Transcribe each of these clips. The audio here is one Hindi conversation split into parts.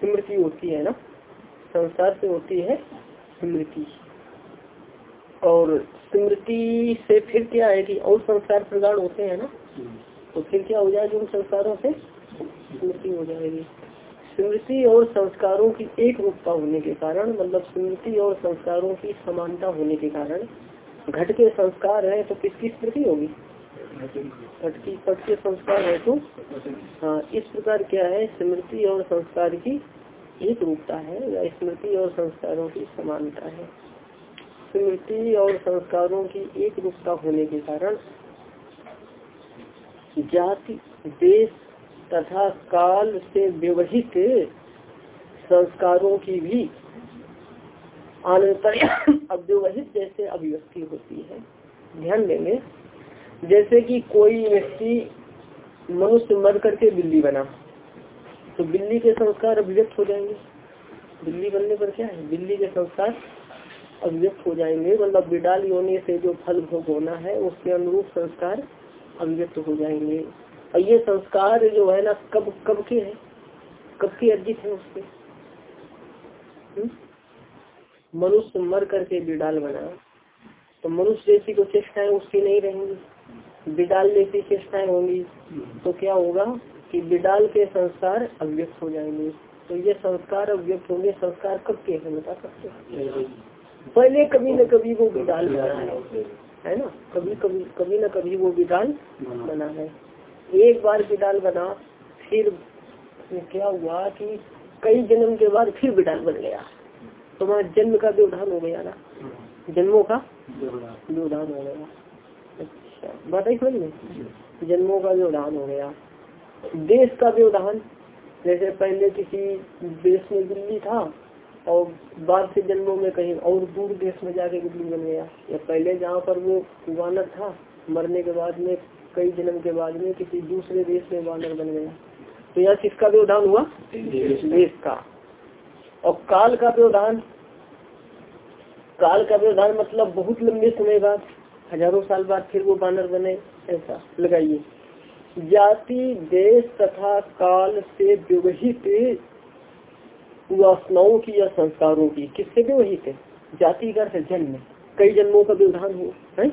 स्मृति होती है ना? संस्कार से होती है स्मृति और स्मृति से फिर क्या है कि और संस्कार प्रगाढ़ होते हैं ना? तो फिर क्या हो जाएगी उन संस्कारों से? स्मृति हो जाएगी। स्मृति और संस्कारों की एक रूपता होने के कारण मतलब स्मृति और संस्कारों की समानता होने के कारण, घट के संस्कार है तो किसकी स्मृति होगी? घट की पट के संस्कार है तो हाँ इस प्रकार क्या है, स्मृति और संस्कार की एक रूपता है, या स्मृति और संस्कारों की समानता है। स्मृति और संस्कारों की एक रूपता होने के कारण जाति, देश तथा काल से व्यवहित संस्कारों की भी अव्यवहित जैसे अभिव्यक्ति होती है। ध्यान देंगे जैसे कि कोई व्यक्ति मनुष्य मर करके बिल्ली बना तो बिल्ली के संस्कार अभिव्यक्त हो जाएँगे। बिल्ली बनने पर क्या है? बिल्ली के संस्कार अभिव्यक्त हो जाएँगे। मतलब बिडाल योनि से जो फल भोग होना है, उसके अनुरूप संस्कार अभिव्यक्त हो जाएँगे। और ये संस्कार जो है ना, कब कब के है? कब के अर्जित है उसके? हम्म? मनुष्य मर करके बिडाल बना तो मनुष्य जैसी को चेष्टाएँ उसकी नहीं रहेंगी। बिडाल जैसी चेष्टाएँ होंगी? तो क्या होगा कि बिडाल के संस्कार अव्यक्त हो जाएँगे। तो ये संस्कार अव्यक्त होंगे। संस्कार कब के हैं? बता सकते पहले कभी न कभी वो बिडाल बना है। है ना? कभी कभी कभी न कभी वो बिडाल बना है। एक बार बिडाल बना फिर क्या हुआ कि कई जन्म के बाद फिर बिडाल बन गया। तो वहाँ जन्म का व्यवधान हो गया ना? जन्मों का व्यवधान हो गया। अच्छा बात ही समझ में जन्मों का व्यवधान हो गया। देश का व्यवधान जैसे पहले किसी देश में दिल्ली था और बाद के जन्मों में कहीं और दूर देश में जाके बिल्ली बन गया। या पहले जहाँ पर वो वानर था मरने के बाद में कई जन्म के बाद में किसी दूसरे देश में वानर बन गया। तो यहाँ किसका व्यवधान हुआ? देश का। और काल का व्यवधान काल का व्यवधान मतलब बहुत लंबे समय बाद। हज़ारों साल बाद फिर वो बानर बने, ऐसा, लगाइए। जाति, देश तथा काल से व्यवहित वासनाओं की या संस्कारों की, किससे व्यवहित है? जाति का जन्म। कई जन्मों का व्यवधान हो, है?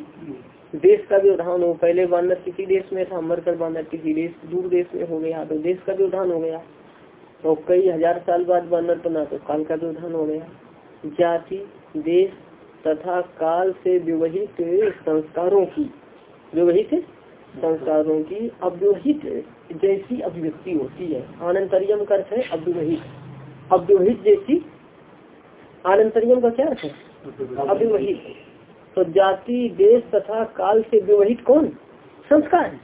देश का व्यवधान हो, पहले बानर किसी देश में था, मरकर बानर किसी देश, दूर देश में हो गया तो देश का व्यवधान हो गया। तो कई हज़ार साल बाद बानर बना तो काल का व्यवधान हो गया। जाति, देश तथा काल से व्यवहित संस्कारों की व्यवहित संस्कारों की अव्यवहित जैसी अभिव्यक्ति होती है। आनंतरियम का अर्थ है अव्यवहित। अव्यवहित जैसी, आनंतरियम का क्या अर्थ है? अव्यवहित। तो जाति, देश तथा काल से व्यवहित कौन? संस्कार।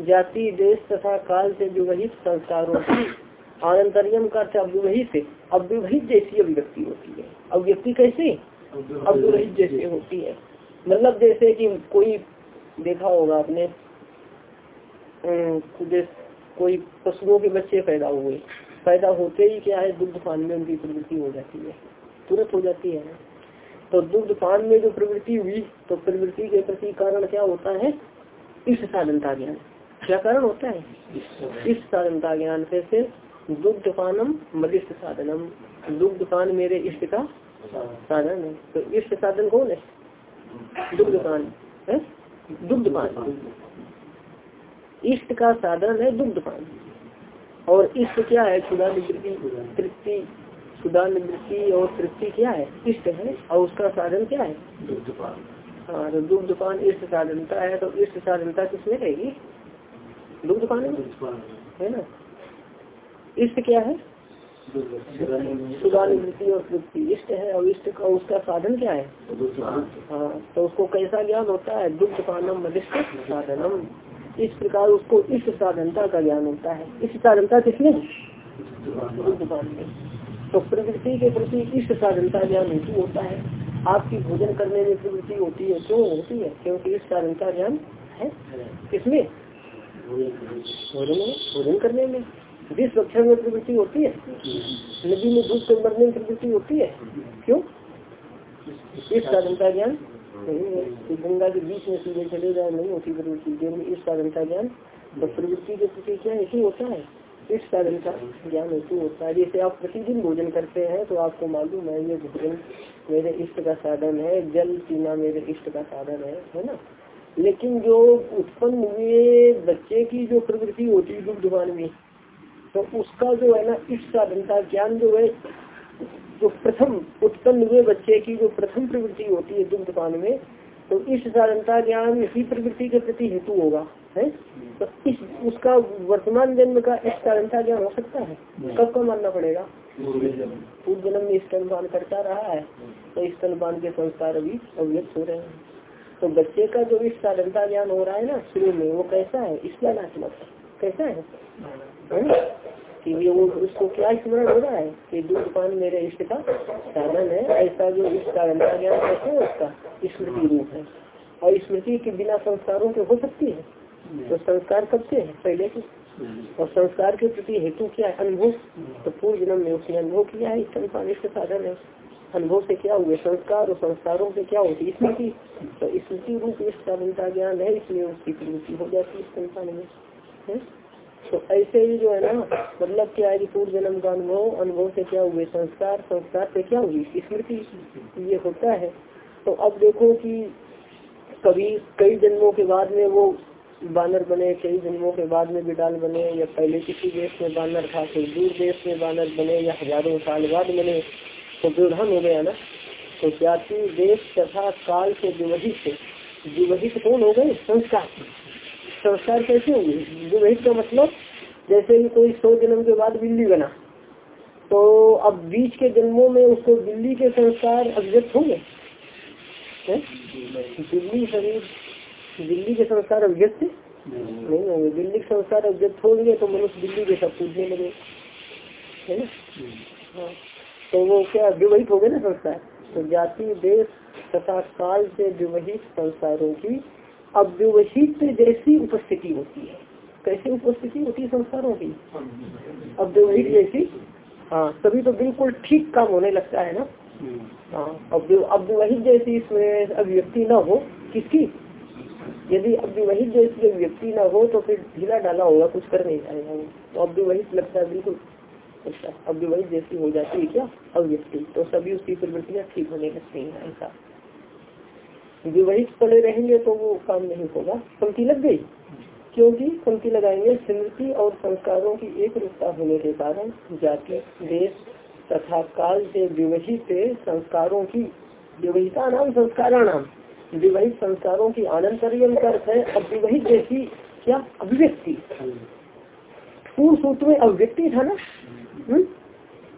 जाति, देश तथा काल से व्यवहित संस्कारों की आनंतरियम का अर्थ अव्यवहित। अव्यवहित जैसी अभिव्यक्ति होती है। अभिव्यक्ति कैसे? अव्यवहित जैसे होती है। मतलब जैसे कि कोई देखा होगा आपने कोई पशुओं के बच्चे पैदा हुए। पैदा होते ही क्या है, दुग्ध पान में उनकी प्रवृत्ति हो जाती है। तुरंत हो जाती है तो दुग्ध पान में जो प्रवृत्ति हुई तो प्रवृत्ति के प्रति कारण क्या होता है? इस साधनता ज्ञान। क्या कारण होता है? इस साधनता ज्ञान से दुग्ध पानम मदिष्ट साधनम। दुग्ध पान मेरे इष्ट का साधन है। तो इष्ट साधन कौन है? दुग्ध पान है? दुग्ध पान। इष्ट का साधन है दुग्ध पान। और इष्ट क्या है? क्षुदा निवृत्ति तृप्ति क्षुदा निवृत्ति और तृप्ति क्या है? इष्ट है। और उसका साधन क्या है? दुग्धपान हाँ तो दुग्ध पान इष्ट साधनता है तो इष्ट साधनता किसमें रहेगी? दुग्ध पान है ना? इष्ट क्या है? सुधा निवृत्ति और तृप्ति इष्ट है, और इष्ट का उसका साधन क्या है? हाँ तो उसको कैसा ज्ञान होता है? दुग्ध पानम मदिष्ट साधनम। इस प्रकार उसको इस साधनता का ज्ञान होता है। इस साधनता किसने दुग्ध पान में तो प्रवृत्ति के प्रति इष्ट साधनता ज्ञान हेतु होता है। आपकी भोजन करने में प्रवृत्ति होती है, क्यों होती है? क्योंकि इस साधनता ज्ञान है। किसमें? भोजन करने में। जिस अक्षर में प्रवृत्ति होती है। नदी में दूध से मरने में प्रवृत्ति होती है। क्यों? इस साधन का ज्ञान नहीं है। गंगा के बीच में सूर्य चले जाए, नहीं होती प्रवृत्ति इस साधन का ज्ञान। तो प्रवृत्ति के प्रति क्या ऐसी होता है? इस साधन का ज्ञान हेतु होता है। जैसे आप प्रतिदिन भोजन करते हैं तो आपको मालूम है, ये भोजन मेरे इष्ट का साधन है, जल पीना मेरे इष्ट का साधन है है ना? लेकिन जो उत्पन्न हुए बच्चे की जो प्रवृत्ति होती है, दुग्धवान में तो उसका जो है ना इस साधन का ज्ञान जो है जो प्रथम उत्पन्न हुए बच्चे की जो प्रथम प्रवृत्ति होती है दुग्धपान में तो इस साधनता ज्ञान इसी प्रवृत्ति के प्रति हेतु होगा है? तो इस उसका वर्तमान जन्म का इस साधनता ज्ञान हो सकता है? कब का मानना पड़ेगा? पूर्व जन्म। में स्तनपान करता रहा है तो स्तनपान के संस्कार अभी अव्यक्त हो रहे हैं। तो बच्चे का जो इस साधनता ज्ञान हो रहा है ना शुरू में वो कैसा है? स्मरणात्मक है कैसा है? कि ये वो उसको क्या स्मरण हो रहा है कि दूध पान मेरे इष्ट का साधन है, ऐसा जो इस साधन का ज्ञान कैसे है उसका स्मृति रूप है। और स्मृति के बिना संस्कारों के हो सकती है? तो संस्कार कब से है? पहले से। और संस्कार के प्रति हेतु क्या है? अनुभव। तो पूर्व जन्म में उसने अनुभव किया है स्तनपान इष्ट साधन है। अनुभव से क्या हुए? संस्कार और संस्कारों से क्या होती स्मृति? तो स्मृति रूप इस साधन का ज्ञान है, इसलिए उसकी प्रवृत्ति हो जाती है स्तनपान में। तो ऐसे ही जो है ना मतलब क्या है पूर्व जन्म का अनुभव अनुभव से क्या हुए, संस्कार संस्कार से क्या हुई, स्मृति ये होता है। तो अब देखो कि कभी कई जन्मों के बाद में वो बानर बने, कई जन्मों के बाद में बिडाल बने, या पहले किसी देश में बानर था फिर दूर देश में बानर बने, या हज़ारों साल बाद बने तो दुर्धन हो गया ना। तो जाति, देश, तथा काल से विवहित विवहित कौन हो गए? संस्कार। संस्कार कैसे होंगे? विवहित का मतलब जैसे कि कोई सौ जन्म के बाद बिल्ली बना तो अब बीच के जन्मों में उसको बिल्ली के संस्कार अभिव्यक्त होंगे? बिल्ली शरीर, बिल्ली के संस्कार अभिव्यक्त? नहीं होंगे बिल्ली के संस्कार अभिव्यक्त होंगे तो मनुष्य बिल्ली के सब पूछने लगे है ना? हाँ। तो वो क्या विवाहित हो गए ना संस्कार? तो जाति, देश तथा काल से विवाहित संस्कारों की अव्यवहित जैसी उपस्थिति होती है, कैसी उपस्थिति होती है संस्कारों की? अव्यवहित जैसी हाँ तभी तो बिल्कुल ठीक काम होने लगता है ना? हाँ अव्यवहित जैसी इसमें अभिव्यक्ति न हो, किसकी? यदि अव्यवहित जैसी अभिव्यक्ति न हो तो फिर ढीला डाला होगा, कुछ कर नहीं जाएगा तो अव्यवहित लगता है बिल्कुल अच्छा अव्यवहित जैसी हो जाती है क्या? अभिव्यक्ति। तो सभी उसकी प्रवृत्तियाँ ठीक होने लगती है, ऐसा। विवाहित पड़े रहेंगे तो वो काम नहीं होगा। पंक्ति लग गई। क्योंकि पंक्ति लगाएँगे स्मृति और संस्कारों की एक रूपता होने के कारण जाति, देश तथा काल से विवहित संस्कारों की विवहिता नाम, संस्कारा नाम, विवाहित संस्कारों की आनंतरियम अर्थ है अविवाहित जैसी क्या? अभिव्यक्ति। पूर्ण सूत्र में अभिव्यक्ति था ना? हम्म?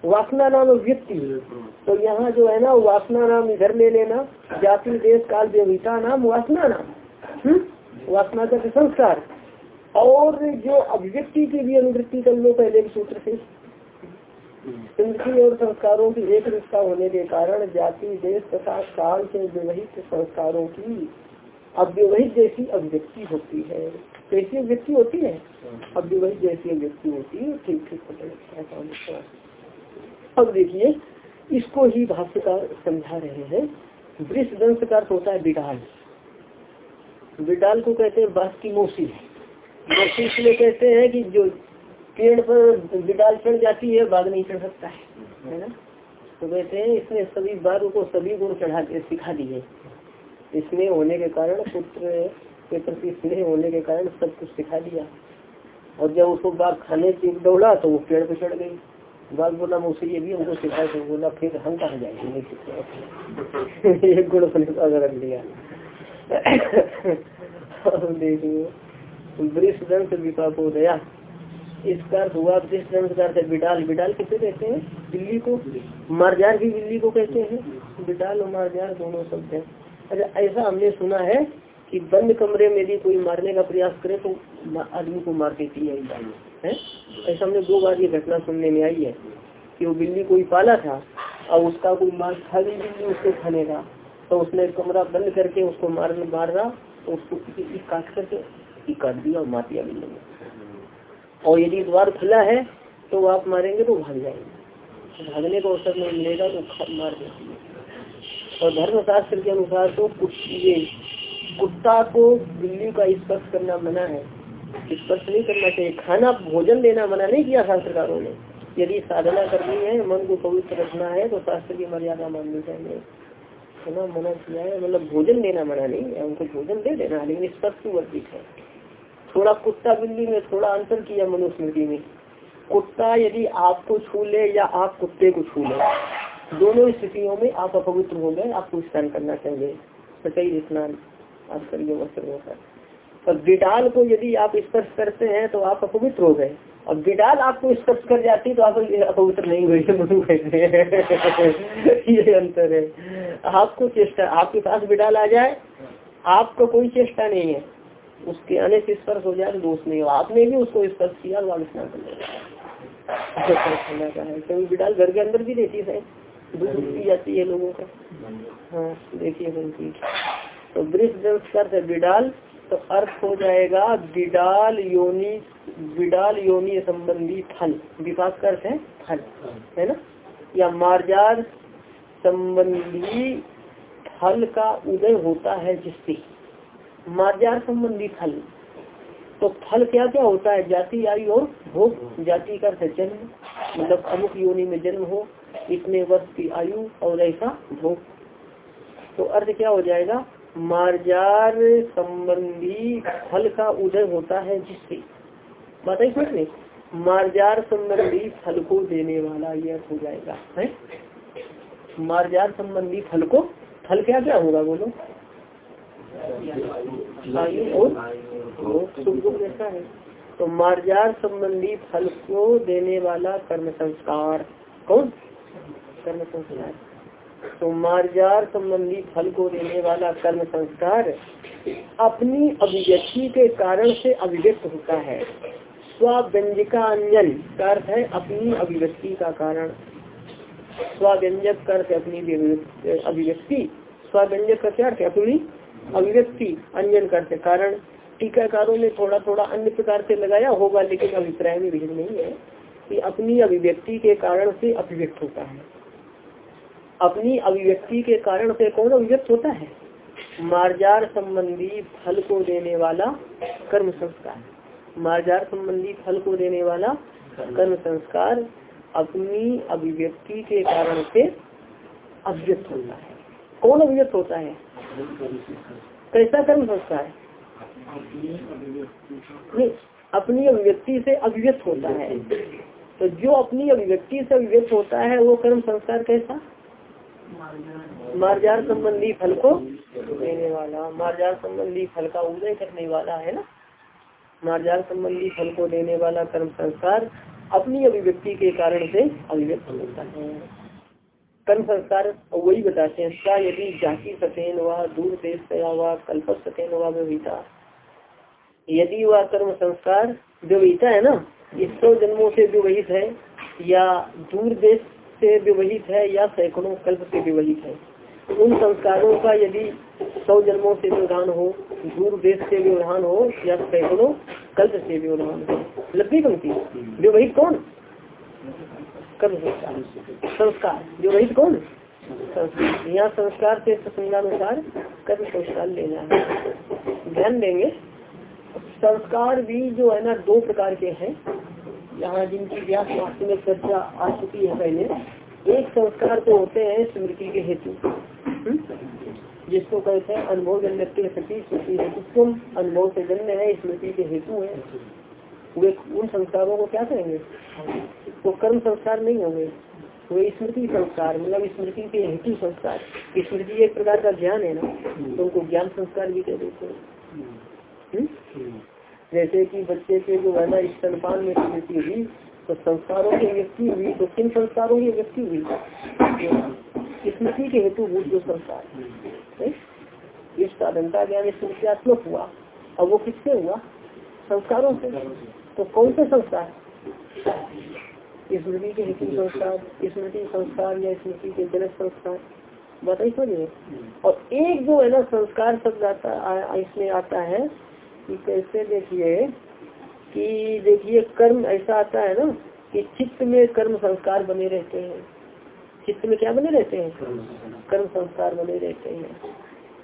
वासना नाम व्यक्ति तो यहाँ जो है ना वासना नाम इधर ले लेना जाति देश काल व्यवहिता नाम वासना नाम। हम्म? वासना का संस्कार। और जो अभिव्यक्ति की भी अनुवृत्ति कर लो पहले सूत्र से। और संस्कारों की एक रिश्ता होने के कारण जाति देश तथा काल से व्यवहित संस्कारों की अव्यवहित जैसी अभिव्यक्ति होती है। कैसी अभिव्यक्ति होती है? अव्यवहित जैसी अभिव्यक्ति होती है। ठीक ठीक पता अब देखिए, इसको ही भाष्यकार समझा रहे हैं। वृक्ष दंश का अर्थ होता है बिडाल बिडाल को कहते हैं बास की मौसी। मौसी इसलिए कहते हैं कि जो पेड़ पर बिडाल चढ़ जाती है बाघ नहीं चढ़ सकता है। है ना? तो कहते हैं इसने सभी बाघ को सभी गुण चढ़ा सिखा दिए। स्नेह होने के कारण, पुत्र के प्रति स्नेह होने के कारण सब कुछ सिखा दिया। और जब उसको बाघ खाने की दौड़ा तो वो पेड़ पर चढ़ गई। बात बोला मुझसे ये भी हमको सिखाया तो बोला, फिर हम कहा जाएँगे? एक गुण अपने पास रख लिया विपाप इसका हुआ वृक्ष दंश का अर्थ कहते हैं? बिल्ली को? मारजार भी बिल्ली को कहते हैं। बिडाल और मारजार दोनों शब्द है। अच्छा ऐसा हमने सुना है कि बंद कमरे में यदि कोई मारने का प्रयास करे तो आदमी को मार देती है है। ऐसा हमने दो बार ये घटना सुनने में आई है कि वो बिल्ली कोई पाला था और उसका कोई मार खा गई बिल्ली, उसको खाने का। तो उसने कमरा बंद करके उसको मार मार रहा तो उसको काट करके काट दिया और मार दिया बिल्ली और यदि द्वार खुला है तो आप मारेंगे तो भाग जाएँगे। भागने को अवसर नहीं मिलेगा तो मार है। और धर्मशास्त्र के अनुसार तो ये कुत्ता को बिल्ली का स्पर्श करना मना है। स्पर्श नहीं करना चाहिए। खाना, भोजन देना, मना नहीं किया शास्त्रकारों ने। यदि साधना करनी है, मन को पवित्र रखना है तो शास्त्र की मर्यादा माननी चाहिए है ना मना किया है मतलब भोजन देना, मना नहीं है उनको भोजन दे देना, लेकिन स्पर्श वर्जित है। थोड़ा कुत्ता बिल्ली में थोड़ा अंतर किया मनुस्मृति में। कुत्ता यदि आपको छू ले या आप कुत्ते को छू ले, दोनों स्थितियों में आप अपवित्र हो गए, आपको स्नान करना चाहिए। सचई स्नान आप करिए वस्त्र और बिडाल को यदि आप स्पर्श करते हैं तो आप अपवित्र हो गए। और बिडाल आपको स्पर्श कर जाती तो आप अपवित्र नहीं हुए, ये अंतर है। आपको चेष्टा, आपके पास बिडाल आ जाए, आपको कोई चेष्टा नहीं है। उसके आने से स्पर्श हो जाए तो दोष नहीं हो। आपने भी उसको स्पर्श किया और आप स्नान कर है। कभी बिडाल घर के अंदर भी देती है। दूध पी जाती है लोगों का। हाँ देखिए तो वृक्ष बिडाल तो अर्थ हो जाएगा बिडाल योनि बिडाल योनि संबंधी फल। विकास का अर्थ है फल, है ना? या मार्जार संबंधी फल का उदय होता है जिससे। मार्जार संबंधी फल। तो फल क्या क्या होता है? जाति, आयु और भोग। जाति का अर्थ जन्म। मतलब अमुक योनि में जन्म हो, इतने वर्ष की आयु और ऐसा भोग। तो अर्थ क्या हो जाएगा? मार्जार संबंधी फल का उदय होता है जिससे। बताइए समझ मार्जार संबंधी फल को देने वाला यह हो जाएगा, है? मार्जार संबंधी फल को, फल क्या क्या होगा बोलो? जैसा है। तो मार्जार संबंधी फल को देने वाला कर्म संस्कार कौन? कर्म संस्कार। तो मार्जार संबंधी फल को देने वाला कर्म संस्कार अपनी अभिव्यक्ति के कारण से अभिव्यक्त होता है। स्व्यंजिका अंजन का अर्थ है अपनी अभिव्यक्ति का कारण। स्व्यंजक कर अपनी अभिव्यक्ति। स्व्यंजक का क्या अर्थ अपनी अभिव्यक्ति। अंजन करते कारण। टीकाकारों ने थोड़ा थोड़ा अन्य प्रकार से लगाया होगा, लेकिन अभिप्राय में भेद नहीं है कि अपनी अभिव्यक्ति के कारण से अभिव्यक्त होता है। अपनी अभिव्यक्ति के कारण से कौन अभिव्यक्त होता है? मार्जार संबंधी फल को देने वाला कर्म संस्कार। मार्जार संबंधी फल को देने वाला कर्म संस्कार अपनी अभिव्यक्ति के कारण से अभिव्यक्त होता है। कौन अभिव्यक्त होता है? कैसा कर्म संस्कार? अपनी अभिव्यक्ति से अभिव्यक्त होता है। तो जो अपनी अभिव्यक्ति से अभिव्यक्त होता है, वो कर्म संस्कार कैसा? मार्जार संबंधी फल को देने वाला, मार्जार संबंधी फल का उदय करने वाला है ना? मार्जार संबंधी फल को देने वाला कर्म संस्कार अपनी अभिव्यक्ति के कारण से अभिव्यक्त होता है। कर्म संस्कार वही बताते हैं, क्या यदि जाति सतेन वह दूर देश गया हुआ कल्प सतेन व व्यवहिता यदि वह कर्म संस्कार व्यवहिता है ना सौ जन्मों से व्यवहित है, या दूर देश से विवहित है या सैकड़ों कल्प से विवहित है। उन संस्कारों का यदि सौ जन्मों से व्यवधान हो, दूर देश से व्यवधान हो, या सैकड़ों कल्प से व्यवधान हो, लंबी पंक्ति। विवहित कौन? कर्म संस्कार संस्कार। विवहित कौन? यहाँ संस्कार से प्रसंगानुसार कर्म संस्कार लेना है ध्यान देंगे। संस्कार भी जो है ना, दो प्रकार के हैं। यहाँ जिनकी व्यास वास्तव में चर्चा आ चुकी है पहले, एक संस्कार तो होते हैं स्मृति के हेतु। हम्म? जिसको कहते हैं अनुभव जन्य सती स्मृति हेतु। अनुभव से जन्य है, स्मृति के हेतु है। वे उन संस्कारों को क्या करेंगे वो कर्म संस्कार नहीं होंगे। वे स्मृति संस्कार मतलब स्मृति के हेतु संस्कार। स्मृति एक प्रकार का ज्ञान है ना। तो उनको ज्ञान संस्कार भी कह देते हैं। हम्म? जैसे कि बच्चे के जो है ना स्तनपान में स्मृति हुई तो संस्कारों की व्यक्ति हुई तो किन संस्कारों की व्यक्ति हुई? स्मृति के हेतु भूत जो संस्कार। इस साधनता ज्ञान स्मृतियात्मक हुआ। और वो किससे हुआ? संस्कारों से। तो कौन से संस्कार? स्मृति के हेतु संस्कार स्मृति संस्कार या स्मृति के जनक संस्कार। बताइए और एक जो है ना संस्कार शब्द आता इसमें आता है कि कैसे देखिए कि देखिए कर्म ऐसा आता है ना कि चित्त में कर्म संस्कार बने रहते हैं। चित्त में क्या बने रहते हैं? कर्म संस्कार बने रहते हैं।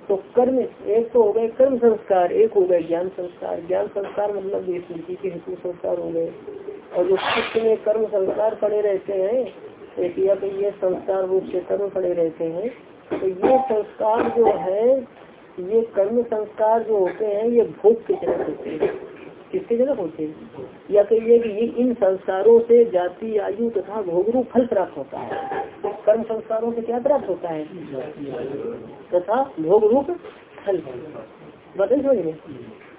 तो कर्म एक तो हो गए कर्म संस्कार एक हो गए ज्ञान संस्कार। ज्ञान संस्कार मतलब ये स्मृति के हेतु संस्कार हो गए। और जो चित्त में कर्म संस्कार पड़े रहते हैं एक या तो ये संस्कार रूप से कर्म पड़े रहते हैं। तो ये संस्कार जो है ये कर्म संस्कार जो होते हैं ये भोग के जनक होते हैं। किसके जनक होते हैं? या कहिए कि ये इन संस्कारों से जाति आयु तथा भोग रूप फल प्राप्त होता है। कर्म संस्कारों से क्या प्राप्त होता है? तथा भोग रूप फल। बताइए समझ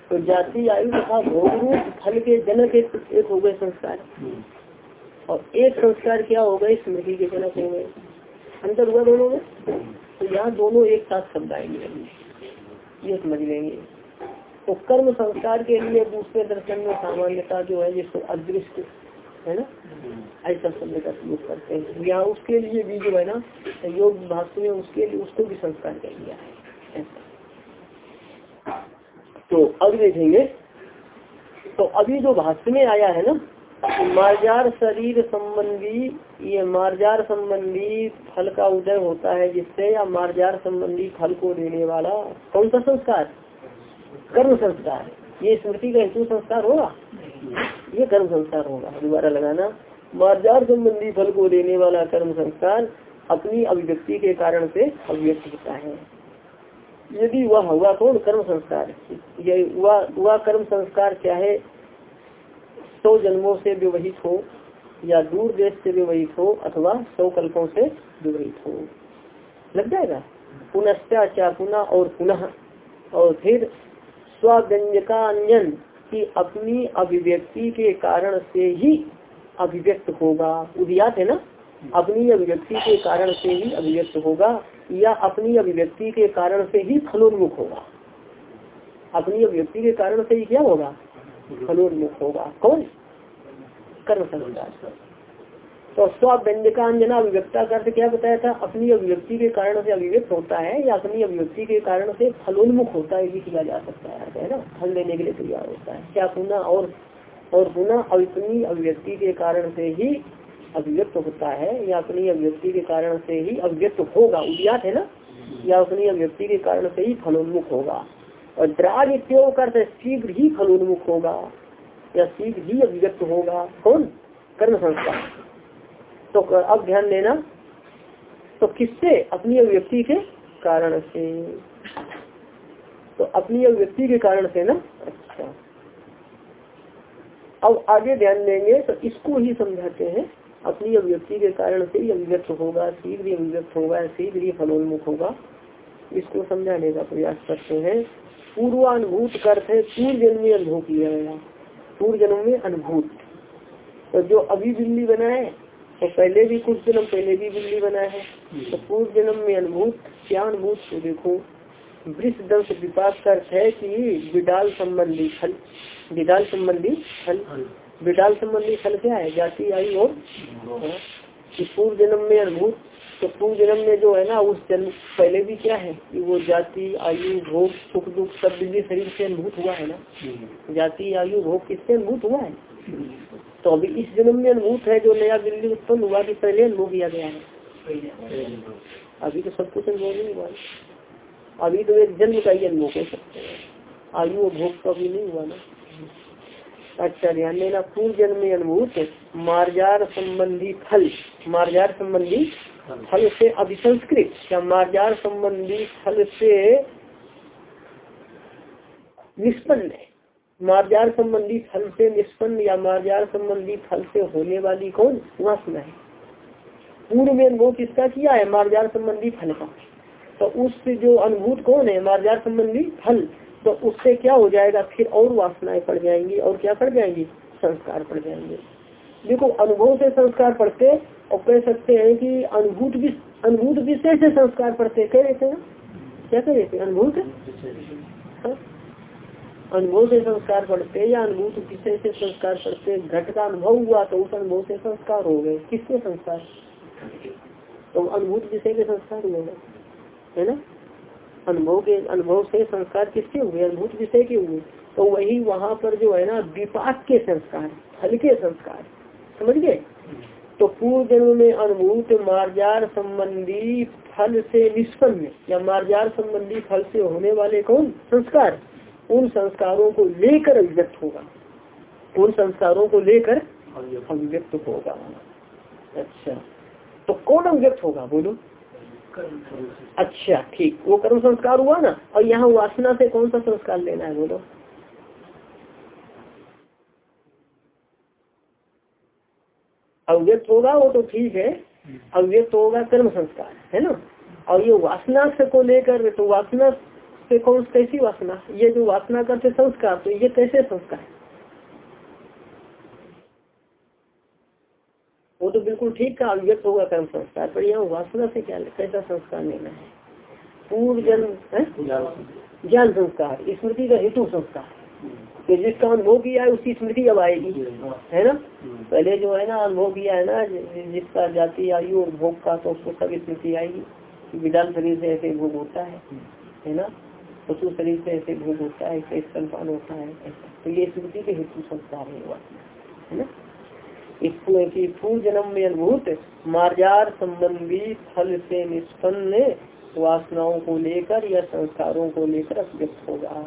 तो जाति आयु तथा भोग रूप फल के जनक एक, एक हो गए संस्कार। और एक संस्कार क्या हो गए? स्मृति के जनक हो गए। अंतर हुआ दोनों में? तो यहाँ दोनों एक साथ शब्द आएँगे। ये समझ लेंगे। तो कर्म संस्कार के लिए दूसरे दर्शन में सामान्यता जो है जिसको अदृष्ट है ना? ऐसा शब्द का प्रयोग करते हैं। यहाँ उसके लिए भी जो है ना योग भाष्य में उसके लिए उसको भी संस्कार कर दिया है। ऐसा। तो अब देखेंगे। तो अभी जो भाष्य में आया है ना मार्जार शरीर संबंधी, ये मार्जार संबंधी फल का उदय होता है जिससे या मार्जार संबंधी फल को देने वाला कौन सा संस्कार? कर्म संस्कार। ये स्मृति का हेतु संस्कार होगा? ये कर्म संस्कार होगा। दोबारा लगाना। मार्जार संबंधी फल को देने वाला कर्म संस्कार अपनी अभिव्यक्ति के कारण से अभिव्यक्त होता है। यदि वह हुआ कौन? कर्म संस्कार। ये वह कर्म संस्कार चाहे सौ जन्मों से व्यवहित हो, या दूर देश से व्यवहित हो, अथवा सौ कल्पों से विवहित हो। लग जाएगा? पुनश्चा पुनः और पुनः। और फिर स्व्यंजकान्यन की अपनी अभिव्यक्ति के कारण से ही अभिव्यक्त होगा। उदियात है ना? अपनी अभिव्यक्ति के कारण से ही अभिव्यक्त होगा, या अपनी अभिव्यक्ति के कारण से ही फलोन्मुख होगा। अपनी अभिव्यक्ति के कारण से ही क्या होगा? फलोन्मुख होगा। कौन? कर्म संस्कार। तो स्व व्यंजकांजना अभिव्यक्ता का क्या बताया था? अपनी अभिव्यक्ति के कारण से अभिव्यक्त होता है या अपनी अभिव्यक्ति के कारण से फलोन्मुख होता है ये किया जा सकता है है ना? फल लेने के लिए तैयार होता है। क्या पुनः और और पुनः अपनी अभिव्यक्ति के कारण से ही अभिव्यक्त होता है या अपनी अभिव्यक्ति के कारण से ही अभिव्यक्त होगा? उद्यात है ना? या अपनी अभिव्यक्ति के कारण से ही फलोन्मुख होगा? और द्राग इत्योग का शीघ्र ही फलोन्मुख होगा, या शीघ्र ही अभिव्यक्त होगा। कौन? कर्म संस्कार। तो अब ध्यान देना तो किससे? अपनी अभिव्यक्ति के कारण से। तो अपनी अभिव्यक्ति के कारण से ना? अच्छा। अब आगे ध्यान देंगे तो इसको ही समझाते हैं। अपनी अभिव्यक्ति के कारण से ही अभिव्यक्त होगा, शीघ्र ही अभिव्यक्त होगा, शीघ्र ही फलोन्मुख होगा। इसको समझाने का प्रयास करते हैं। पूर्वानुभूत है पूर्व जन्म में अनुभव किया गया पूर्व जन्म में अनुभूत। तो जो अभी बिल्ली बनाए तो पहले भी कुछ जन्म पहले भी बिल्ली बनाया है। तो पूर्व जन्म में अनुभूत क्या अनुभूत देखो। वृक्ष दंश विपाक का अर्थ है कि विडाल संबंधी फल। विडाल संबंधी फल। विडाल संबंधी फल क्या है? जाति आयु और हाँ। पूर्व जन्म में अनुभूत। तो पूर्व जन्म में जो है ना उस जन्म पहले भी क्या है कि वो जाति आयु भोग सुख दुख सब बिजली शरीर से अनुभूत हुआ है ना जाति आयु भोग किससे अनुभूत हुआ है? तो अभी इस जन्म में अनुभूत है जो नया बिल्ली उत्पन्न हुआ कि पहले अनुभव किया गया है। अभी तो सब कुछ अनुभव नहीं हुआ अभी तो एक जन्म का ही अनुभव कह सकते हैं। आयु और भोग तो अभी नहीं हुआ ना। अच्छा ध्यान देना पूर्व जन्म में अनुभूत मार्जार संबंधी फल मार्जार संबंधी फल से अभिसंस्कृत मार्जार संबंधी फल से निष्पन्न मार्जार संबंधी फल से निष्पन्न या मार्जार संबंधी फल से होने वाली कौन? वासना है। पूर्व में अनुभव किसका किया है? मार्जार संबंधी फल का। तो उस जो अनुभूत कौन है? मार्जार संबंधी फल। तो उससे क्या हो जाएगा? फिर और वासनाएँ पड़ जाएँगी और क्या पड़ जाएँगी? संस्कार पड़ जाएँगे। देखो, अनुभव से संस्कार पढ़ते और कह सकते हैं कि अनुभूत अनुभूत विषय से संस्कार पढ़ते। कह रहे थे क्या कह रहे थे? अनुभूत? हाँ? अनुभव से संस्कार पढ़ते या अनुभूत विषय से संस्कार पढ़ते? घट का अनुभव हुआ तो उस अनुभव से संस्कार हो गए। किसके संस्कार? तो अनुभूत विषय के संस्कार हुए है। ना? अनुभव के, अनुभव से संस्कार किसके हुए? अनुभूत विषय के हुए। तो वही वहाँ पर जो है ना, विपाक के संस्कार हल्के संस्कार। समझ गए? तो पूर्व जन्म में अनुभूत मार्जार संबंधी फल से निष्पन्न, या मार्जार संबंधी फल से होने वाले कौन? संस्कार। उन संस्कारों को लेकर अभिव्यक्त होगा। उन संस्कारों को लेकर अभिव्यक्त होगा। अच्छा। तो कौन अभिव्यक्त होगा, बोलो? अच्छा ठीक। वो कर्म संस्कार हुआ ना? और यहाँ वासना से कौन सा संस्कार लेना है, बोलो? अव्यक्त होगा वो तो ठीक है। अव्यक्त होगा कर्म संस्कार है ना? और ये वासना से को लेकर तो वासना से कौन कैसी वासना? ये जो वासना करते संस्कार तो ये कैसे संस्कार? वो तो बिल्कुल ठीक का अव्यक्त होगा कर्म संस्कार पर यहाँ वासना से क्या कैसा संस्कार लेना है? पूर्व जन्म ज्ञान संस्कार स्मृति का हेतु संस्कार। तो जिसका अनुभव किया है उसकी स्मृति अब आएगी, है ना? पहले जो है ना अनुभव किया है ना, जिसका जाति, आयु और भोग का तो उसको सब स्मृति आएगी। विधान शरीर से ऐसे भोग होता है है ना? पशु शरीर से ऐसे भोग होता है, ऐसे होता है तो ये स्मृति के हेतु संस्कार है ना? इसकी पूर्व जन्म में अनुभूत मार्जार संबंधी फल से निष्पन्न वासनाओं को लेकर या संस्कारों को लेकर व्यक्त होगा।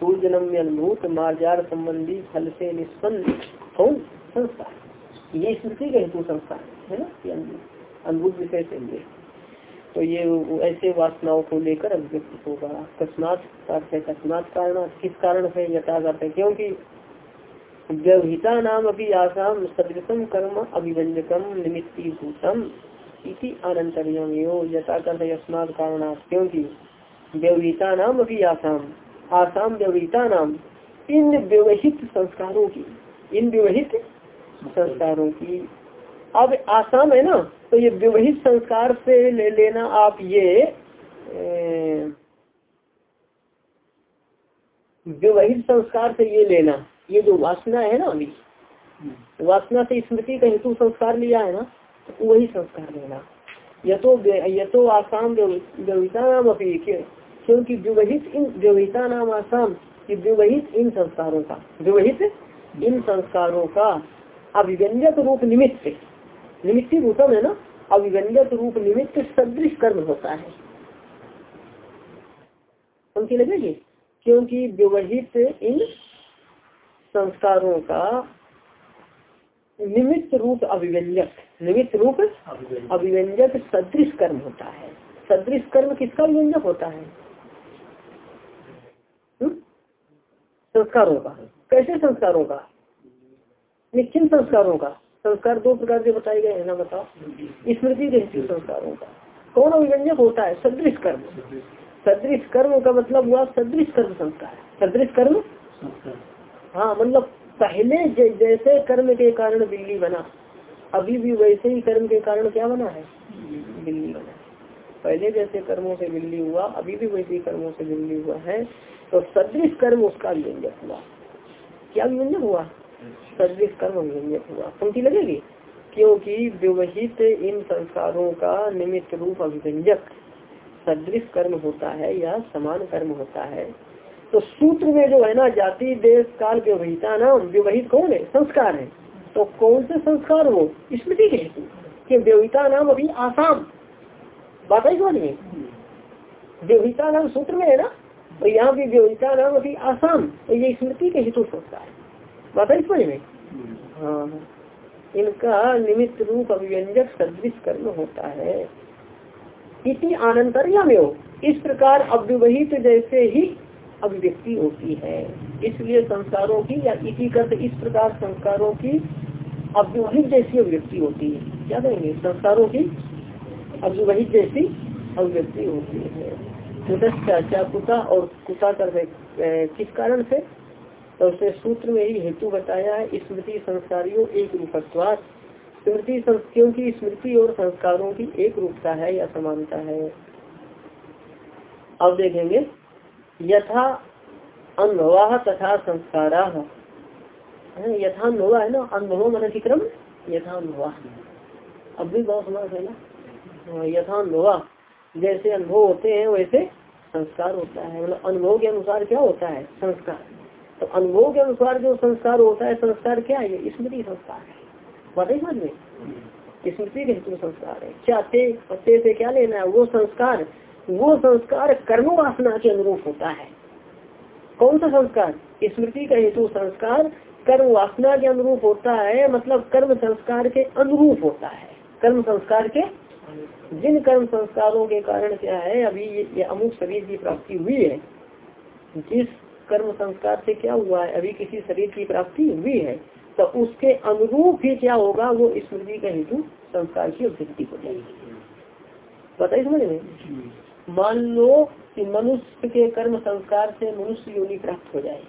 पूर्व जन्म में अनुभूत मार्जार संबंधी फल से निष्पन्न कौन? संस्कार। ये स्मृति के हेतु संस्कार, है ना? अनुभूत विषय से लिए। तो ये ऐसे वासनाओं को लेकर अभिव्यक्त होगा। अकस्मात अकस्मात कारण। किस कारण से यथा करते क्योंकि व्यवहिता नाम अभी आसाम सदृशम कर्म अभिव्यंजकम निमित्ती भूतम इति अनंतरियम यथा कर अस्मात कारण क्योंकि व्यवहिता नाम अभी आसाम। आसाम व्यवहिता नाम, इन व्यवहित संस्कारों की, इन व्यवहित संस्कारों की। अब आसाम है ना तो ये व्यवहित संस्कार से ले लेना आप ये व्यवहित संस्कार से ये लेना, ये जो वासना है ना अभी, वासना से स्मृति का हेतु संस्कार लिया है ना तो वही संस्कार लेना। यह तो यह तो आसाम व्यवहिता नाम अपनी क्योंकि विवहित इन व्यवहिता नाम आसाम की विवहित इन संस्कारों का विवहित इन संस्कारों का अभिव्यंजक रूप निमित्त निमित्ती भूतम है ना अभिव्यंजक रूप निमित्त सदृश कर्म होता है। समझी लगेगी क्योंकि विवहित इन संस्कारों का निमित्त रूप अभिव्यंजक निमित्त रूप अभिव्यंजक सदृश कर्म होता है। सदृश कर्म किसका अभिव्यंजक होता है? संस्कारों का कैसे संस्कारों का निश्चित संस्कारों का संस्कार दो प्रकार के बताए गए हैं, ना बताओ? स्मृति के संस्कारों का कौन अभिव्यंजक होता है? सदृश कर्म। सदृश कर्म का मतलब हुआ सदृश कर्म संस्कार। सदृश कर्म? हाँ मतलब पहले जैसे कर्म के कारण बिल्ली बना, अभी भी वैसे ही कर्म के कारण क्या बना है? बिल्ली बना। पहले जैसे कर्मों से बिल्ली हुआ, अभी भी वैसे ही कर्मों से बिल्ली हुआ है। तो सदृश कर्म उसका व्यंजक हुआ। क्या व्यंजक हुआ? सदृश कर्म व्यंजक हुआ। पंक्ति लगेगी? क्योंकि व्यवहित इन संस्कारों का निमित्त रूप अभिव्यंजक। सदृश कर्म होता है या समान कर्म होता है। तो सूत्र में जो है ना, जाति, देश, काल व्यवहिता नाम व्यवहित कौन है? संस्कार है। तो कौन से संस्कार वो? स्मृति के हेतु। कि व्यवहिता नाम अभी आसाम। बात है व्यवहिता नाम सूत्र में है ना? तो यहाँ भी व्यवहिता नाम अभी आसाम ये स्मृति के हेतु संस्कार है। बात है समझ में? हाँ। इनका निमित्त रूप अभिव्यंजक सदृश कर्म होता है। इति आनंतरिया में हो। इस प्रकार अव्यवहित जैसे ही अभिव्यक्ति होती है। इसलिए संस्कारों की या इसी करते इस प्रकार संस्कारों की अव्यवहित जैसी अभिव्यक्ति होती है। क्या कहेंगे? संस्कारों की अव्यवहित जैसी अभिव्यक्ति होती है। कुतश्चा कुता और कुता कर किस कारण से? तो उसने सूत्र में ही हेतु बताया है स्मृति संस्कारियों एक रूपत्वाद। स्मृति क्योंकि स्मृति और संस्कारों की एक रूपता है या समानता है। अब देखेंगे यथा अनुभवा तथा संस्कारा। यथानुभवा है ना? अनुभव मन अतिक्रम यथानुभवा अब भी बहुत समाज है ना? हाँ, यथानुभवा जैसे अनुभव होते हैं वैसे संस्कार होता है मतलब अनुभव के अनुसार क्या होता है? संस्कार। तो अनुभव के अनुसार जो संस्कार होता है संस्कार क्या है? स्मृति संस्कार है। बात समझ में? स्मृति के हेतु संस्कार है। चाहते पत्ते से क्या लेना है? वो संस्कार वो संस्कार कर्म वासना के अनुरूप होता है। कौन सा संस्कार? स्मृति का हेतु संस्कार कर्म वासना के अनुरूप होता है मतलब कर्म संस्कार के अनुरूप होता है। कर्म संस्कार के जिन कर्म संस्कारों के कारण क्या है अभी ये, अमुक शरीर की प्राप्ति हुई है जिस कर्म संस्कार से क्या हुआ है अभी किसी शरीर की प्राप्ति हुई है तो उसके अनुरूप ही क्या होगा वो स्मृति का हेतु संस्कार की अभिवृद्धि हो जाएगी। बताइए समझ में? मान लो कि मनुष्य के कर्म संस्कार से मनुष्य योनि प्राप्त हो जाए।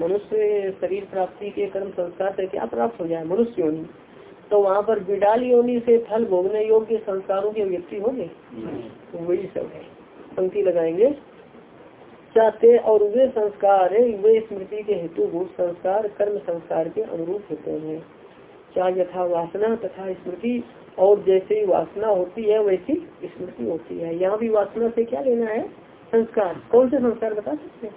मनुष्य शरीर प्राप्ति के कर्म संस्कार से क्या प्राप्त हो जाए? मनुष्य योनि। तो वहाँ पर बिडाल योनि से फल भोगने योग्य संस्कारों की व्यक्ति होंगे? तो वही सब है। पंक्ति लगाएँगे। चाहते और वे संस्कार वे स्मृति के हेतु भूत संस्कार कर्म संस्कार के अनुरूप होते हैं। चाहे यथा वासना तथा स्मृति और जैसे ही वासना होती है वैसी स्मृति होती है। यहाँ भी वासना से क्या लेना है? संस्कार। कौन से संस्कार बता सकते हैं?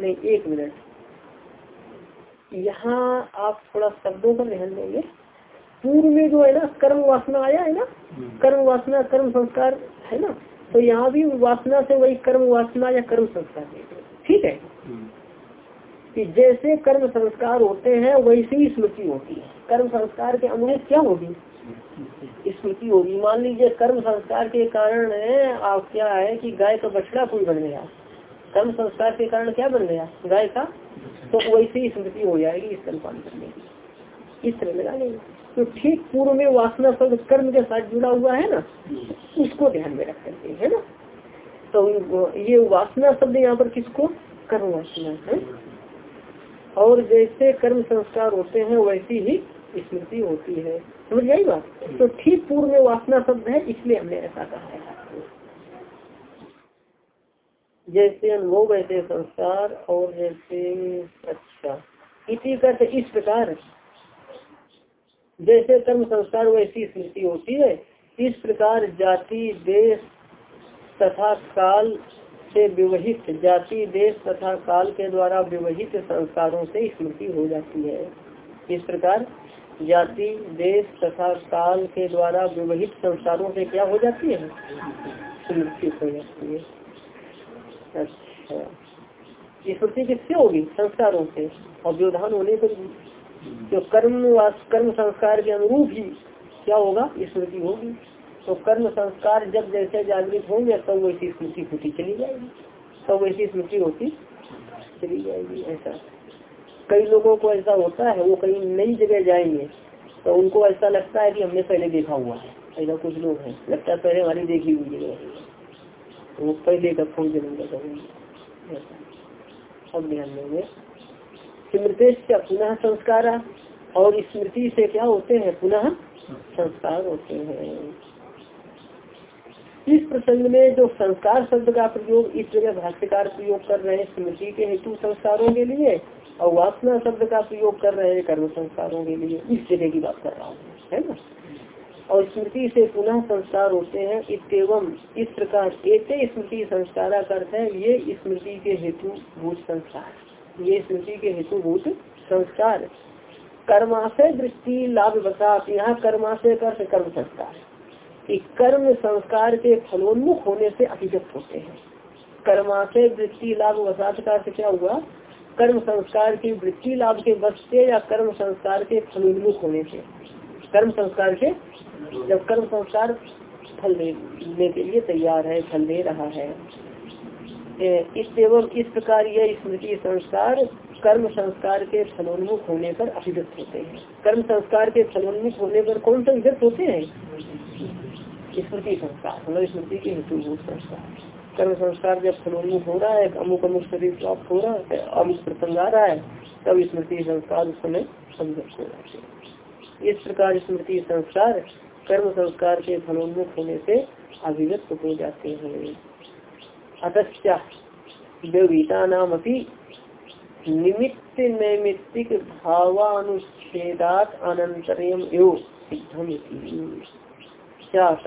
नहीं एक मिनट। यहाँ आप थोड़ा शब्दों पर ध्यान देंगे। पूर्व में जो है ना कर्म वासना आया है ना? कर्म वासना कर्म संस्कार है ना? तो यहाँ भी वासना से वही कर्म वासना या कर्म संस्कार ठीक है? कि जैसे कर्म संस्कार होते हैं वैसे ही स्मृति होती है। कर्म संस्कार के अनुरूप क्या होगी? स्मृति होगी। मान लीजिए कर्म संस्कार के कारण है आप क्या है कि गाय का बछड़ा कोई बन गया। कर्म संस्कार के कारण क्या बन गया? गाय का? तो वैसे ही स्मृति हो जाएगी इस स्तनपान करने की। इस तरह लगा लेंगे। तो ठीक पूर्व में वासना शब्द कर्म के साथ जुड़ा हुआ है ना, उसको ध्यान में रख करके, है ना? तो ये वासना शब्द यहाँ पर किसको? कर्म वासना है। और जैसे कर्म संस्कार होते हैं, वैसी ही स्मृति होती है। समझ बात? तो ठीक पूर्व में वासना शब्द है, इसलिए हमने ऐसा कहा है। जैसे अनुभव वैसे संस्कार और जैसे अच्छा इसी करते इस प्रकार जैसे कर्म संस्कार वैसी स्मृति होती है, इस प्रकार जाति, देश तथा काल से विवहित, जाति, देश तथा काल के द्वारा विवहित संस्कारों से स्मृति हो जाती है। इस प्रकार जाति, देश तथा काल के द्वारा विवहित संस्कारों से क्या हो जाती है? स्मृति हो जाती है। अच्छा स्मृति किससे होगी? संस्कारों से। और व्यवधान होने पर जो कर्म कर्म संस्कार के अनुरूप ही क्या होगा? स्मृति होगी। तो कर्म संस्कार जब जैसे जागृत होंगे, तब वैसी स्मृति होती चली जाएगी। तब वैसी स्मृति होती चली जाएगी, ऐसा। कई लोगों को ऐसा होता है, वो कहीं नई जगह जाएँगे तो उनको ऐसा लगता है कि हमने पहले देखा हुआ है। ऐसा कुछ लोग हैं। लगता है पहले हमारी देखी हुई जगह है। तो पहले का फ़ोन जन्म का करेंगे अब ध्यान देंगे। स्मृति से पुनः संस्कार और स्मृति से क्या होते हैं? पुनः संस्कार होते हैं। इस प्रसंग में जो संस्कार शब्द का प्रयोग, इस जगह भाष्यकार प्रयोग कर रहे हैं स्मृति के हेतु संस्कारों के लिए, और वासना शब्द का प्रयोग कर रहे हैं कर्म संस्कारों के लिए। इस जगह की बात कर रहा हूँ, है ना? और स्मृति से पुनः संस्कार होते हैं। इतम इस प्रकार एक स्मृति संस्कार अर्थ है, ये स्मृति के हेतु भूत संस्कार। ये स्मृति के हेतु भूत संस्कार। कर्माशय दृष्टि लाभ बता, यहाँ कर्माशय कर कर्म संस्कार। कर्म संस्कार के फलोन्मुख होने से अभिव्यक्त होते हैं। कर्माशय वृत्ति लाभ वसात का क्या हुआ? कर्म संस्कार की वृत्ति लाभ के बस से या कर्म संस्कार के फलोन्मुख होने से। कर्म संस्कार के जब कर्म संस्कार फल देने के लिए तैयार है, फल दे रहा है इस एवं इस प्रकार यह स्मृति संस्कार कर्म संस्कार के फलोन्मुख होने पर अभिव्यक्त होते हैं। कर्म संस्कार के फलोन्मुख होने पर कौन सा अभिव्यक्त होते हैं? स्मृति संस्कार मतलब स्मृति के हेतु संस्कार। कर्म संस्कार जब फलोन्मुख हो रहा है, अमुक अमुक शरीर प्राप्त हो रहा है, अमुक प्रसंग आ रहा है, तब स्मृति संस्कार उस समय अभिव्यक्त हो जाते हैं। इस प्रकार स्मृति संस्कार कर्म संस्कार के फलोन्मुख होने से अभिव्यक्त हो जाते हैं। अतश्चा व्यवहिता नाम अपनी निमित्त नैमित्तिक भावानुच्छेदात अनंतरम एवं सिद्धम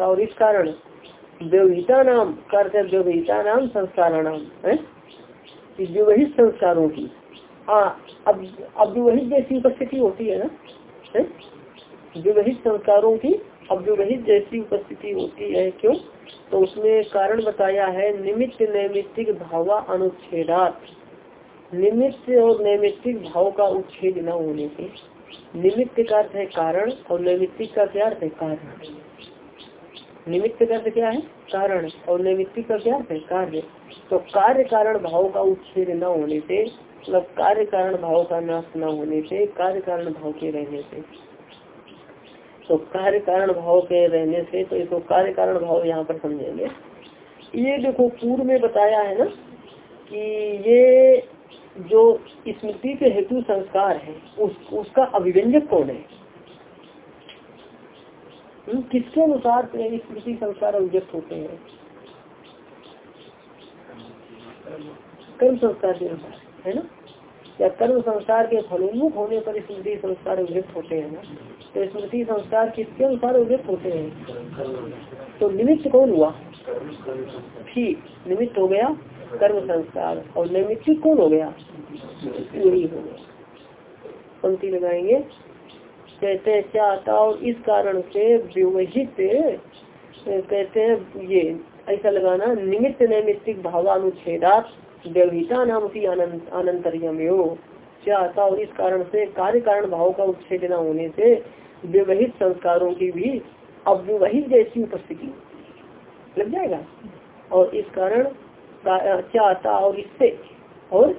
और इस कारण व्यवहिता नाम करते व्यवहिता नाम संस्कार नाम? है? व्यवहित संस्कारों की। हाँ अब अब विवहित जैसी उपस्थिति होती है ना, है? विवहित संस्कारों की अव्यवहित जैसी उपस्थिति होती है, क्यों? तो उसने कारण बताया है, निमित्त नैमित्तिक भाव अनुच्छेदात। निमित्त और नैमित्तिक भाव का उच्छेद न होने से, निमित्त का अर्थ है कारण और नैमित्तिक का क्या अर्थ है? कारण। निमित्त का अर्थ क्या है? कारण और नैमित्तिक का क्या अर्थ है? कार्य। तो कार्य कारण भाव का उच्छेद न होने से मतलब कार्य कारण भाव का नाश न होने से, कार्य कारण भाव के रहने से तो कार्य कारण भाव के रहने से तो इसको कार्य कारण भाव यहाँ पर समझेंगे। ये देखो पूर्व में बताया है ना कि ये जो स्मृति के हेतु संस्कार है, उस, उसका अभिव्यंजक कौन है? किसके अनुसार स्मृति संस्कार अभिव्यक्त होते हैं? कर्म संस्कार के अनुसार, है ना? या कर्म संस्कार के फलोन्मुख होने पर स्मृति संस्कार अभिव्यक्त होते हैं तो स्मृति संस्कार किसके अनुसार अभिव्यक्त होते हैं? तो निमित्त कौन हुआ? ठीक निमित्त हो गया कर्म संस्कार और नैमित्तिक कौन हो गया? यही हो गया। पंक्ति लगाएँगे कहते हैं, क्या आता और इस कारण से विवहित कहते हैं, ये ऐसा लगाना, निमित्त नैमित्तिक भावानुच्छेदात व्यवहिता नाम की अनंतरियम क्या आता और इस कारण से, कार्य कारण भाव का उच्छेद न होने से व्यवहित संस्कारों की भी अव्यवहित जैसी उपस्थिति लग जाएगा? और इस कारण आता और इससे, और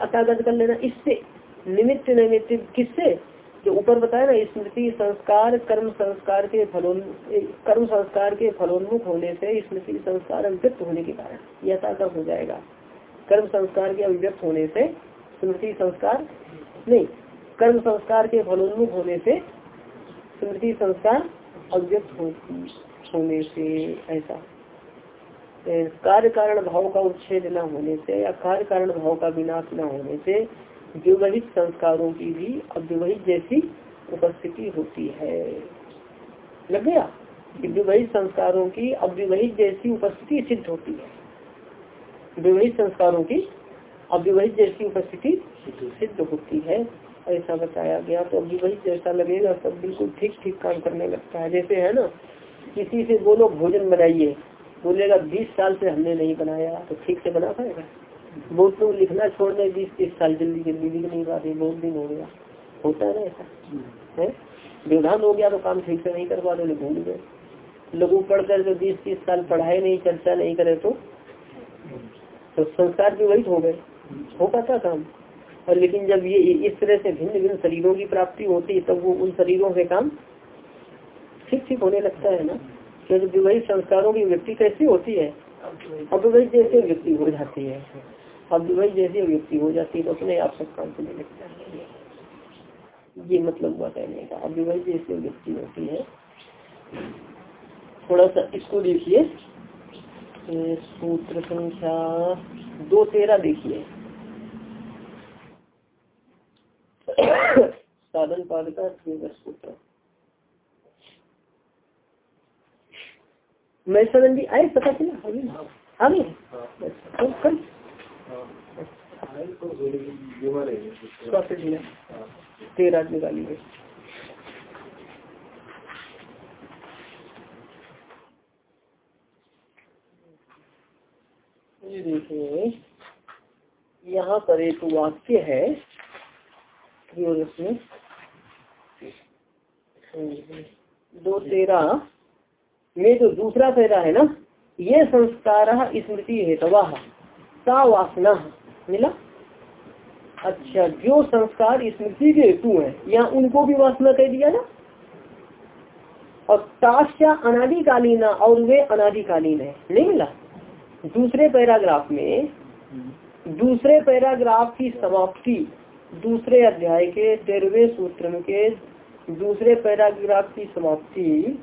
अतागत कर लेना, इससे, निमित्त निमित्त किससे? जो ऊपर बताया ना स्मृति संस्कार, कर्म संस्कार के फलोन कर्म संस्कार के फलोन्मुख होने से, स्मृति संस्कार अभिव्यक्त होने के कारण यह हो जाएगा। कर्म संस्कार के अभिव्यक्त होने से स्मृति संस्कार नहीं, कर्म संस्कार के फलोन्मुख होने से स्मृति संस्कार अव्यक्त होने से, ऐसा। कार्य कारण भाव का उच्छेद न होने से या कार्य कारण भाव का विनाश न होने से विवहित संस्कारों की भी अव्यवहित जैसी उपस्थिति होती है। लग गया कि विवहित संस्कारों की अव्यवहित जैसी उपस्थिति सिद्ध होती है। विवहित संस्कारों की अव्यवहित जैसी उपस्थिति सिद्ध होती है। ऐसा बताया गया तो अव्यवहित जैसा लगेगा, सब बिल्कुल ठीक ठीक काम करने लगता है। जैसे है ना, किसी से बोलो, भोजन बनाइए। बोलेगा, बीस साल से हमने नहीं बनाया तो ठीक से बना पाएगा? बहुत लोग लिखना छोड़ छोड़ने बीस, तीस साल जल्दी जल्दी लिख नहीं पाते बहुत दिन हो गया। होता है ऐसा? है? व्यवधान हो गया तो काम ठीक से नहीं कर पाते भूल गए लघु पढ़ कर के बीस, तीस साल पढ़ाए नहीं, चर्चा नहीं करे तो तो संस्कार भी वही हो गए हो पाता काम। और लेकिन जब ये इस तरह से भिन्न भिन्न शरीरों की प्राप्ति होती है, तब वो उन शरीरों से काम ठीक ठीक होने लगता है ना? क्योंकि विवाहित संस्कारों की व्यक्ति कैसी होती है अविवाहित जैसे व्यक्ति हो जाती है। अब अविवाहित जैसी व्यक्ति हो जाती है तो अपने आप सब काम करने लगता है। ये मतलब हुआ कहने का। अविवाहित जैसे व्यक्ति होती है, थोड़ा सा इसको देखिए। सूत्र संख्या दो तेरह देखिए। साधन पादका सूत्र। मैं सदन जी आए पता चला? अभी अभी तो कल तेरह निकाली है देखिए, यहाँ पर एक वाक्य है दो तेरह में जो दूसरा पैरा है ना, ये संस्कार स्मृति हेतवा। सा वासना, मिला? अच्छा जो संस्कार स्मृति के हेतु है यहाँ उनको भी वासना कह दिया ना? और ताश्या अनादिकालीन, और वे अनादिकालीन है, नहीं मिला? दूसरे पैराग्राफ में, दूसरे पैराग्राफ की समाप्ति, दूसरे अध्याय के तेरहवे सूत्र के दूसरे पैराग्राफ की समाप्ति,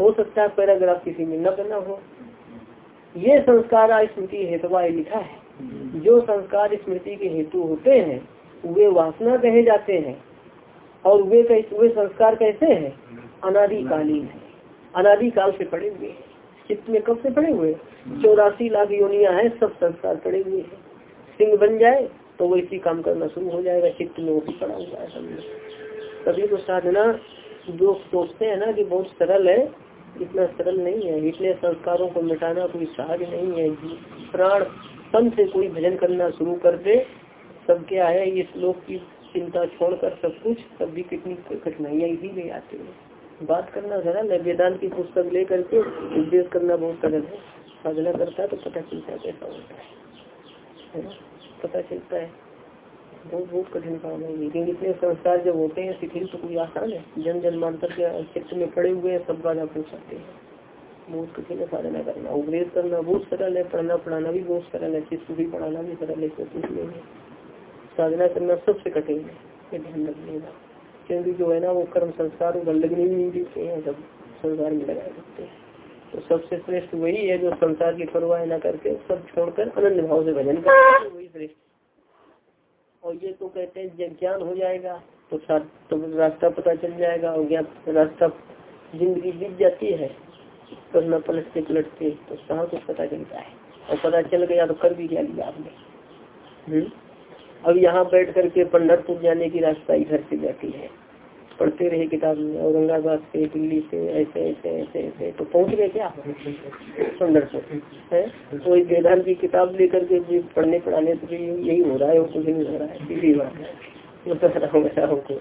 हो सकता है पैराग्राफ किसी में न करना हो। ये संस्कार स्मृति हेतवा लिखा है। जो संस्कार स्मृति के हेतु होते हैं, वे वासना कहे जाते हैं। और वे वे संस्कार कैसे हैं? अनादिकालीन है। अनादिकाल से पड़े हुए चित्त में कब से पड़े हुए चौरासी लाख योनिया है, सब संस्कार पड़े हुए हैं। सिंह बन जाए तो वो इसी काम करना शुरू हो जाएगा, चित्त में वो भी पड़ा हुआ है कभी तो साधना जो सोचते हैं ना कि बहुत सरल है, इतना सरल नहीं है। इतने संस्कारों को मिटाना कोई सहज नहीं है। प्राण तन से कोई भजन करना शुरू कर दे सब क्या है ये श्लोक की चिंता छोड़कर सब कुछ, तब भी कितनी कठिनाइयाँ इसी में आती है। बात करना सरल है, वेदांत की पुस्तक लेकर के उपदेश करना बहुत सरल है। साधना करता है तो पता चलता है कैसा होता है। पता चलता है। बहुत बहुत कठिन काम है। लेकिन इतने संस्कार जब होते हैं, शिथिल तो कोई आसान है? जन जन्मांतर के चित्र में पड़े हुए हैं, सब बाधा पूछ सकते हैं। बहुत कठिन है, साधना करना। उपदेश करना बहुत सरल है, पढ़ना, पढ़ाना भी बहुत सरल है। शिष्य भी पढ़ाना भी सरल है कुछ नहीं। है साधना करना सबसे कठिन है, ये ध्यान रखिएगा क्योंकि जो है ना, वो कर्म संस्कार लगने भी नहीं देते हैं सब संसार में लगाए रखते हैं। तो सबसे श्रेष्ठ वही है जो संसार की परवाह न करके सब छोड़कर अनंत भाव से भजन करते वही श्रेष्ठ। और ये तो कहते हैं जब ज्ञान हो जाएगा तो तो रास्ता पता चल जाएगा और ज्ञान रास्ता ज़िंदगी बीत जाती है। तो न पलटते पलटते तो कहाँ कुछ पता चलता है? और पता चल गया तो कर भी क्या लिया आपने। हम्म? अब यहाँ बैठ करके पंडरपुर जाने की रास्ता इधर से जाती है। पढ़ते रहे किताब में, औरंगाबाद से, दिल्ली से, ऐसे ऐसे ऐसे ऐसे तो पहुँच गए क्या? पंडरपुर है? तो एक वेदांत की किताब लेकर के पढ़ने, पढ़ाने तो यही हो रहा है वो कुछ नहीं हो रहा है, सीधी बात है। बता रहा हूँ ऐसा हमको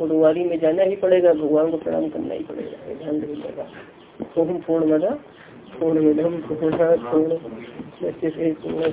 उड़वारी में जाना ही पड़ेगा, भगवान को प्रणाम करना ही पड़ेगा ओम पूर्ण मदा पूर्ण मिदम पूर्ण पूर्ण पूर्ण